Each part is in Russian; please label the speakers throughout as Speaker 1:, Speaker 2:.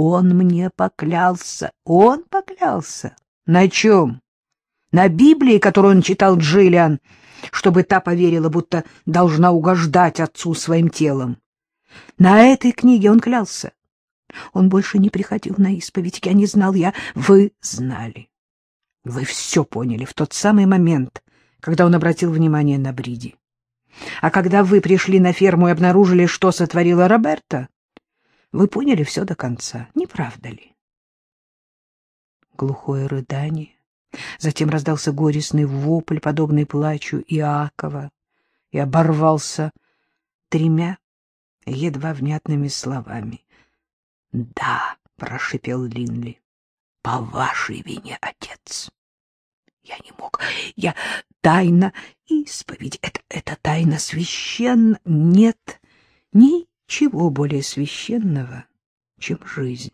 Speaker 1: Он мне поклялся. Он поклялся. На чем? На Библии, которую он читал Джиллиан, чтобы та поверила, будто должна угождать отцу своим телом. На этой книге он клялся. Он больше не приходил на исповедь. Я не знал, я... Вы знали. Вы все поняли в тот самый момент, когда он обратил внимание на Бриди. А когда вы пришли на ферму и обнаружили, что сотворила Роберта, вы поняли все до конца, не правда ли? Глухое рыдание. Затем раздался горестный вопль, подобный плачу Иакова, и оборвался тремя едва внятными словами. — Да, — прошипел Линли, — по вашей вине, отец. Я не мог. Я тайна исповедь. Это, это тайна священна. Нет ничего более священного, чем жизнь.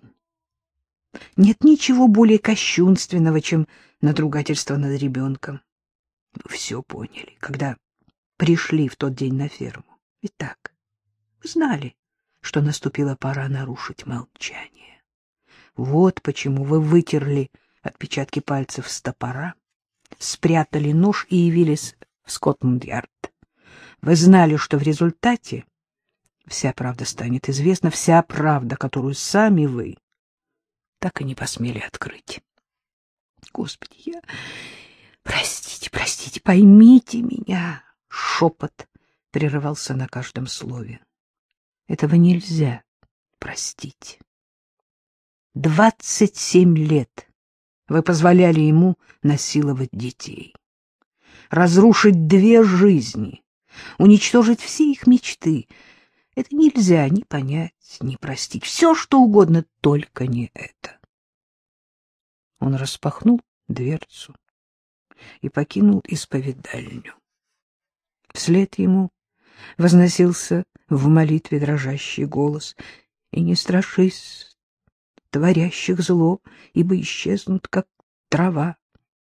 Speaker 1: Нет ничего более кощунственного, чем надругательство над ребенком. Вы все поняли, когда пришли в тот день на ферму. Ведь так, вы знали, что наступила пора нарушить молчание. Вот почему вы вытерли отпечатки пальцев с топора, спрятали нож и явились в Скотланд-Ярд. Вы знали, что в результате вся правда станет известна, вся правда, которую сами вы так и не посмели открыть. Господи, я... Простите, простите, поймите меня. Шепот прерывался на каждом слове. Этого нельзя простить. Двадцать семь лет вы позволяли ему насиловать детей, разрушить две жизни, уничтожить все их мечты. Это нельзя ни понять, ни простить. Все, что угодно, только не это. Он распахнул дверцу и покинул исповедальню. Вслед ему возносился в молитве дрожащий голос. «И не страшись, творящих зло, ибо исчезнут, как трава.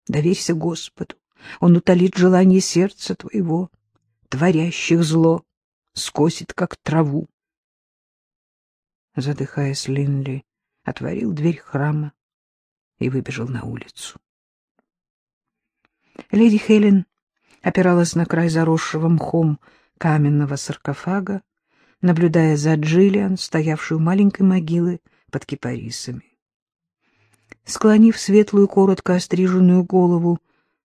Speaker 1: Доверься Господу, Он утолит желание сердца твоего, творящих зло, скосит, как траву». Задыхаясь, Линли отворил дверь храма и выбежал на улицу. Леди Хелен опиралась на край заросшего мхом каменного саркофага, наблюдая за Джиллиан, стоявшей у маленькой могилы под кипарисами. Склонив светлую, коротко остриженную голову,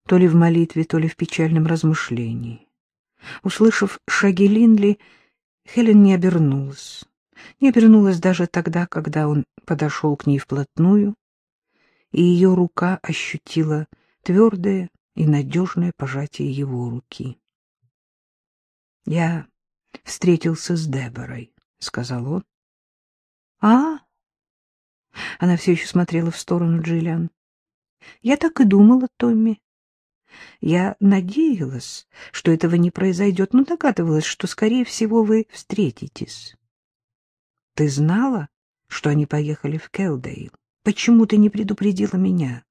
Speaker 1: то ли в молитве, то ли в печальном размышлении. Услышав шаги Линли, Хелен не обернулась. Не обернулась даже тогда, когда он подошел к ней вплотную, и ее рука ощутила твердое и надежное пожатие его руки. — Я встретился с Деборой, — сказал он. — А? Она все еще смотрела в сторону Джиллиан. — Я так и думала, Томми. Я надеялась, что этого не произойдет, но догадывалась, что, скорее всего, вы встретитесь. — Ты знала, что они поехали в Келдейл? Почему ты не предупредила меня?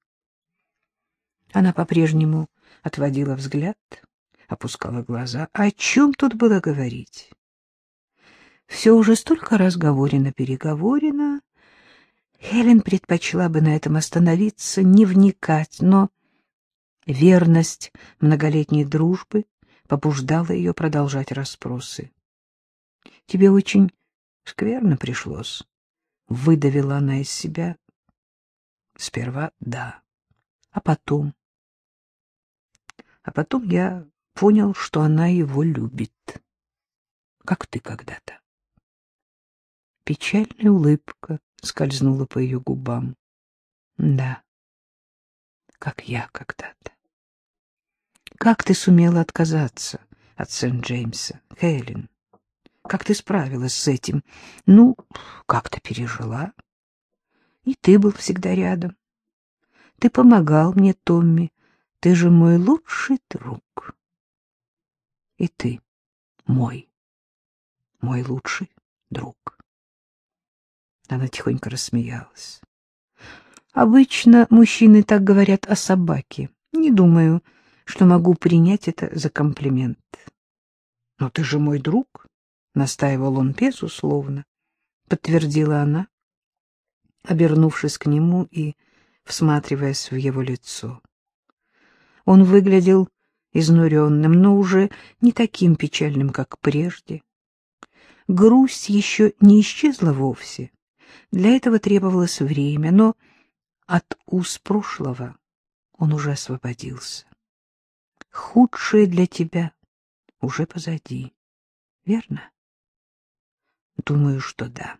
Speaker 1: Она по-прежнему отводила взгляд, опускала глаза. О чем тут было говорить? Все уже столько раз говорено-переговорено. Хелен предпочла бы на этом остановиться, не вникать, но верность многолетней дружбы побуждала ее продолжать расспросы. — Тебе очень скверно пришлось, — выдавила она из себя. Сперва да, а потом... А потом я понял, что она его любит, как ты когда-то. Печальная улыбка скользнула по ее губам. Да, как я когда-то. Как ты сумела отказаться от Сент-Джеймса, Хелен? Как ты справилась с этим? Ну, как-то пережила. И ты был всегда рядом. Ты помогал мне, Томми. Ты же мой лучший друг. И ты мой, мой лучший друг. Она тихонько рассмеялась. Обычно мужчины так говорят о собаке. Не думаю, что могу принять это за комплимент. — Но ты же мой друг, — настаивал он безусловно, — подтвердила она. обернувшись к нему и всматриваясь в его лицо. Он выглядел изнуренным, но уже не таким печальным, как прежде. Грусть еще не исчезла вовсе. Для этого требовалось время, но от уз прошлого он уже освободился. Худшее для тебя уже позади, верно? Думаю, что да.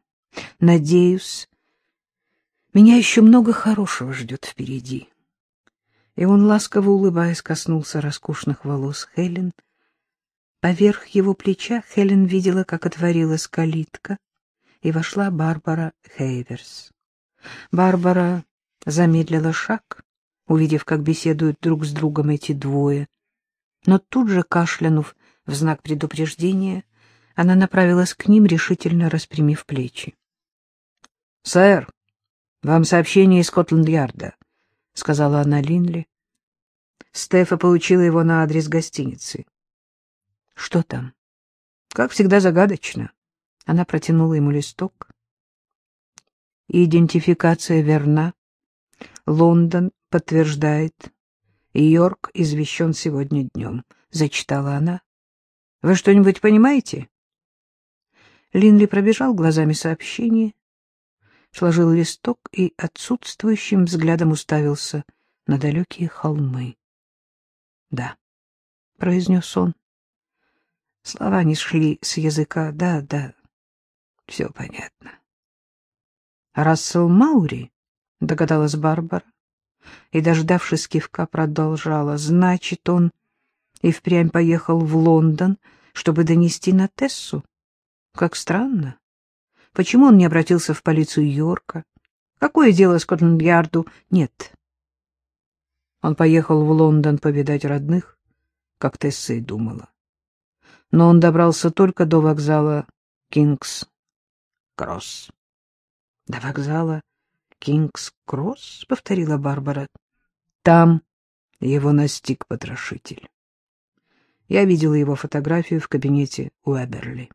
Speaker 1: Надеюсь, меня еще много хорошего ждет впереди. И он, ласково улыбаясь, коснулся роскошных волос Хелен. Поверх его плеча Хелен видела, как отворилась калитка, и вошла Барбара Хейверс. Барбара замедлила шаг, увидев, как беседуют друг с другом эти двое, но тут же, кашлянув в знак предупреждения, она направилась к ним, решительно распрямив плечи. — Сэр, вам сообщение из Скотланд-Ярда, — сказала она Линли. Стефа получила его на адрес гостиницы. — Что там? — Как всегда загадочно. Она протянула ему листок. Идентификация верна. Лондон подтверждает. Йорк извещен сегодня днем, — зачитала она. — Вы что-нибудь понимаете? Линли пробежал глазами сообщение, сложил листок и отсутствующим взглядом уставился на далекие холмы. — Да, — произнес он. Слова не шли с языка. Да, да, все понятно. — Рассел Маури, — догадалась Барбара, и, дождавшись кивка, продолжала. — Значит, он и впрямь поехал в Лондон, чтобы донести на Тессу? Как странно. Почему он не обратился в полицию Йорка? Какое дело Скотланд-Ярду? Нет. Он поехал в Лондон повидать родных, как Тесса и думала. Но он добрался только до вокзала Кингс-Кросс. — До вокзала Кингс-Кросс? — повторила Барбара. — Там его настиг потрошитель. Я видела его фотографию в кабинете Уэберли.